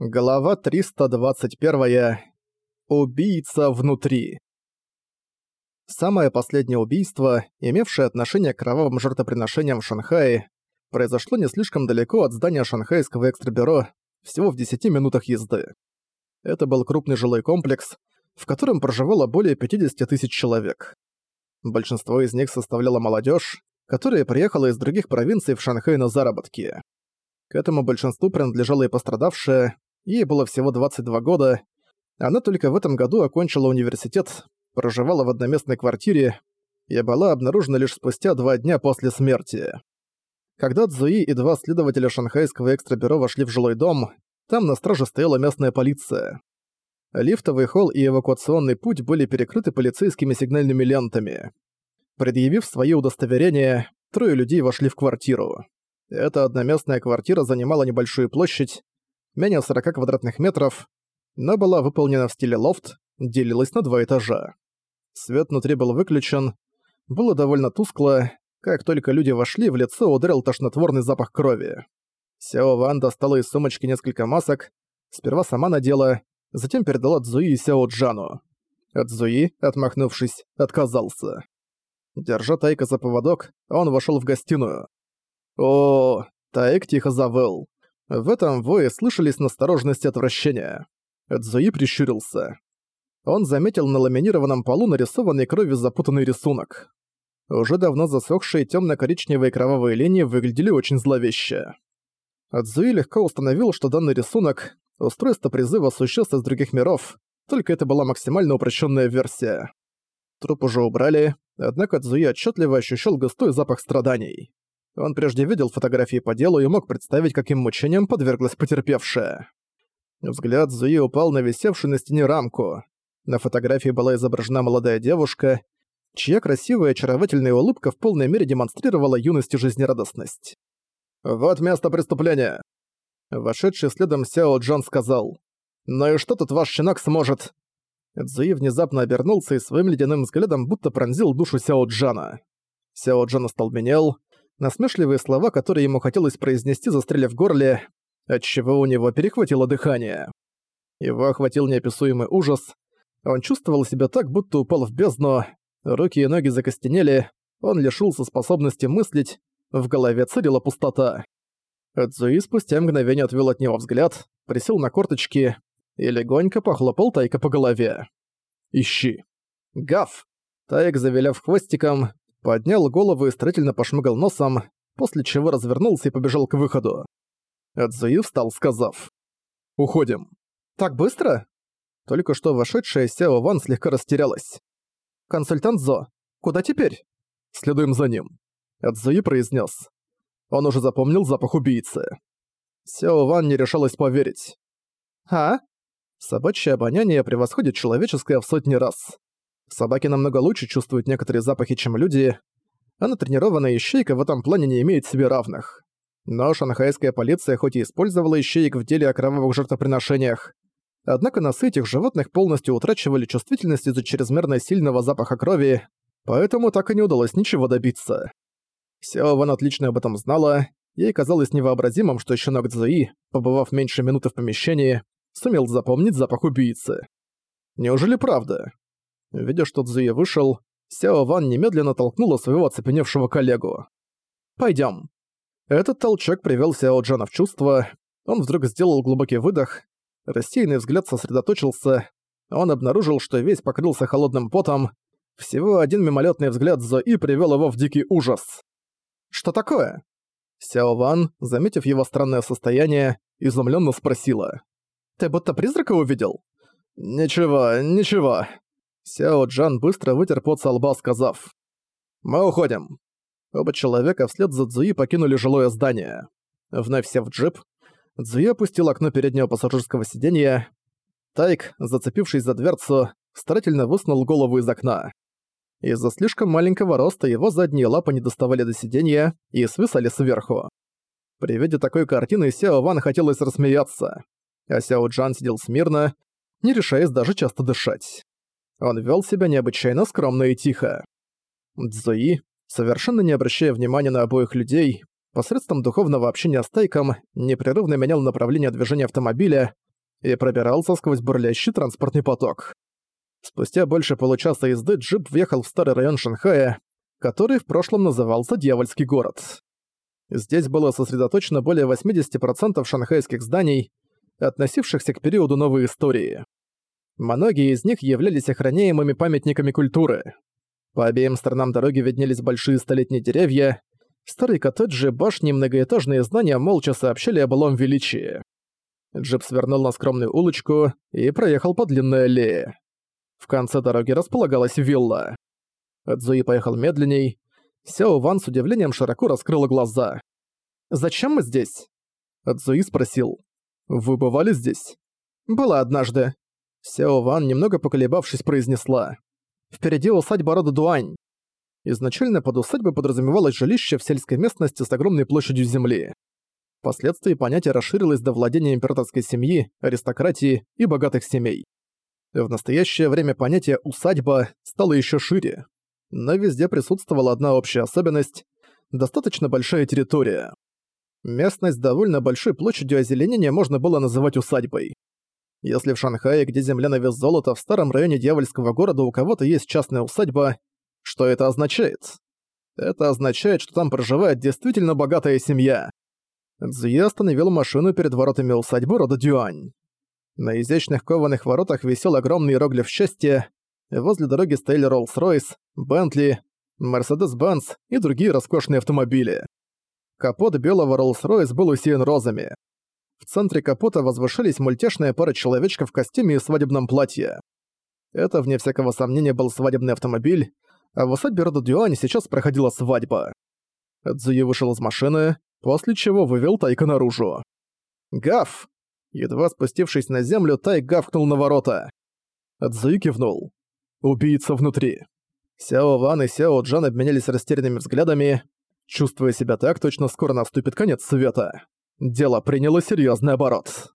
Глава 321. Убийца внутри. Самое последнее убийство, имевшее отношение к кровавым жертвоприношениям в Шанхае, произошло не слишком далеко от здания шанхайского экстрабюро, всего в 10 минутах езды. Это был крупный жилой комплекс, в котором проживало более 50 тысяч человек. Большинство из них составляла молодежь, которая приехала из других провинций в Шанхай на заработки. К этому большинству принадлежала и пострадавшая, Ей было всего 22 года. Она только в этом году окончила университет, проживала в одноместной квартире и была обнаружена лишь спустя два дня после смерти. Когда Цзуи и два следователя шанхайского экстрабюро вошли в жилой дом, там на страже стояла местная полиция. Лифтовый холл и эвакуационный путь были перекрыты полицейскими сигнальными лентами. Предъявив свои удостоверения, трое людей вошли в квартиру. Эта одноместная квартира занимала небольшую площадь, менее 40 квадратных метров, но была выполнена в стиле лофт, делилась на два этажа. Свет внутри был выключен, было довольно тускло, как только люди вошли, в лицо ударил тошнотворный запах крови. Сяо Ван достала из сумочки несколько масок, сперва сама надела, затем передала Цзуи и Сяо Джану. Цзуи, отмахнувшись, отказался. Держа Тайка за поводок, он вошел в гостиную. О, Тайк тихо завыл. В этом вое слышались настороженность и отвращение. Цзуи прищурился. Он заметил на ламинированном полу нарисованный кровью запутанный рисунок. Уже давно засохшие темно-коричневые кровавые линии выглядели очень зловеще. Цзуи легко установил, что данный рисунок — устройство призыва существ из других миров, только это была максимально упрощенная версия. Труп уже убрали, однако Цзуи отчетливо ощущал густой запах страданий. Он прежде видел фотографии по делу и мог представить, каким мучениям подверглась потерпевшая. Взгляд Зуи упал на висевшую на стене рамку. На фотографии была изображена молодая девушка, чья красивая очаровательная улыбка в полной мере демонстрировала юность и жизнерадостность. «Вот место преступления!» Вошедший следом Сяо Джон сказал. «Ну и что тут ваш щенок сможет?» Цзуи внезапно обернулся и своим ледяным взглядом будто пронзил душу Сяо Джана. Сяо Джан остолбенел, насмешливые слова, которые ему хотелось произнести, застряли в горле, отчего у него перехватило дыхание. Его охватил неописуемый ужас. Он чувствовал себя так, будто упал в бездну, руки и ноги закостенели, он лишился способности мыслить, в голове царила пустота. Цзуи спустя мгновение отвел от него взгляд, присел на корточки и легонько похлопал Тайка по голове. «Ищи». «Гав!» Тайк, завиляв хвостиком, поднял голову и старательно пошмыгал носом, после чего развернулся и побежал к выходу. Эдзуи встал, сказав. «Уходим». «Так быстро?» Только что вошедшая Сяо Ван слегка растерялась. «Консультант Зо, куда теперь?» «Следуем за ним», — Эдзуи произнес. Он уже запомнил запах убийцы. Сяо Ван не решалась поверить. «А?» Собачье обоняние превосходит человеческое в сотни раз. Собаки намного лучше чувствуют некоторые запахи, чем люди, а натренированная ищейка в этом плане не имеет себе равных. Но шанхайская полиция хоть и использовала ищеек в деле о кровавых жертвоприношениях, однако носы этих животных полностью утрачивали чувствительность из-за чрезмерно сильного запаха крови, поэтому так и не удалось ничего добиться. Сяо Ван отлично об этом знала, ей казалось невообразимым, что щенок Цзуи, побывав меньше минуты в помещении, сумел запомнить запах убийцы. Неужели правда? Видя, что Цзуи вышел, Сяо Ван немедленно толкнула своего оцепеневшего коллегу. «Пойдём». Этот толчок привел Сяо Джана в чувство, он вдруг сделал глубокий выдох, рассеянный взгляд сосредоточился, он обнаружил, что весь покрылся холодным потом, всего один мимолетный взгляд Зои привел его в дикий ужас. «Что такое?» Сяо Ван, заметив его странное состояние, изумленно спросила. «Ты будто призрака увидел?» «Ничего, ничего», Сяо Джан быстро вытер пот со лба, сказав «Мы уходим». Оба человека вслед за Цзуи покинули жилое здание. Вновь сев в джип, Цзуи опустил окно переднего пассажирского сиденья. Тайк, зацепившись за дверцу, старательно высунул голову из окна. Из-за слишком маленького роста его задние лапы не доставали до сиденья и свисали сверху. При виде такой картины Сяо Ван хотелось рассмеяться, а Сяо Джан сидел смирно, не решаясь даже часто дышать. Он вел себя необычайно скромно и тихо. Цзуи, совершенно не обращая внимания на обоих людей, посредством духовного общения с Тайком непрерывно менял направление движения автомобиля, и пробирался сквозь бурлящий транспортный поток. Спустя больше получаса езды джип въехал в старый район Шанхая, который в прошлом назывался Дьявольский город. Здесь было сосредоточено более 80% шанхайских зданий, относившихся к периоду новой истории. Многие из них являлись охраняемыми памятниками культуры. По обеим сторонам дороги виднелись большие столетние деревья, старые коттеджи, башни и многоэтажные здания молча сообщали о былом величии. Джип свернул на скромную улочку и проехал по длинной аллее. В конце дороги располагалась вилла. Цзуи поехал медленней. Сяо Ван с удивлением широко раскрыла глаза. «Зачем мы здесь?» Цзуи спросил. «Вы бывали здесь?» «Была однажды». Сяо Ван, немного поколебавшись, произнесла. «Впереди усадьба рода Дуань». Изначально под усадьбой подразумевалось жилище в сельской местности с огромной площадью земли. Впоследствии понятие расширилось до владения императорской семьи, аристократии и богатых семей. В настоящее время понятие «усадьба» стало еще шире. Но везде присутствовала одна общая особенность – достаточно большая территория. Местность с довольно большой площадью озеленения можно было называть усадьбой. Если в Шанхае, где земля на вес золота, в старом районе дьявольского города у кого-то есть частная усадьба, что это означает? Это означает, что там проживает действительно богатая семья. Цзуи остановил машину перед воротами усадьбы рода Дюань. На изящных кованых воротах висел огромный иероглиф счастья. Возле дороги стояли Роллс-Ройс, Бентли, Мерседес-Бенц и другие роскошные автомобили. Капот белого Роллс-Ройс был усеян розами. В центре капота возвышались мультяшная пара человечков в костюме и свадебном платье. Это, вне всякого сомнения, был свадебный автомобиль, а в усадьбе рода Дюань сейчас проходила свадьба. Цзуи вышел из машины, после чего вывел Тайка наружу. «Гав!» Едва спустившись на землю, Тай гавкнул на ворота. Цзуи кивнул. «Убийца внутри». Сяо Ван и Сяо Джан обменялись растерянными взглядами, чувствуя себя так, точно скоро наступит конец света. Дело приняло серьезный оборот.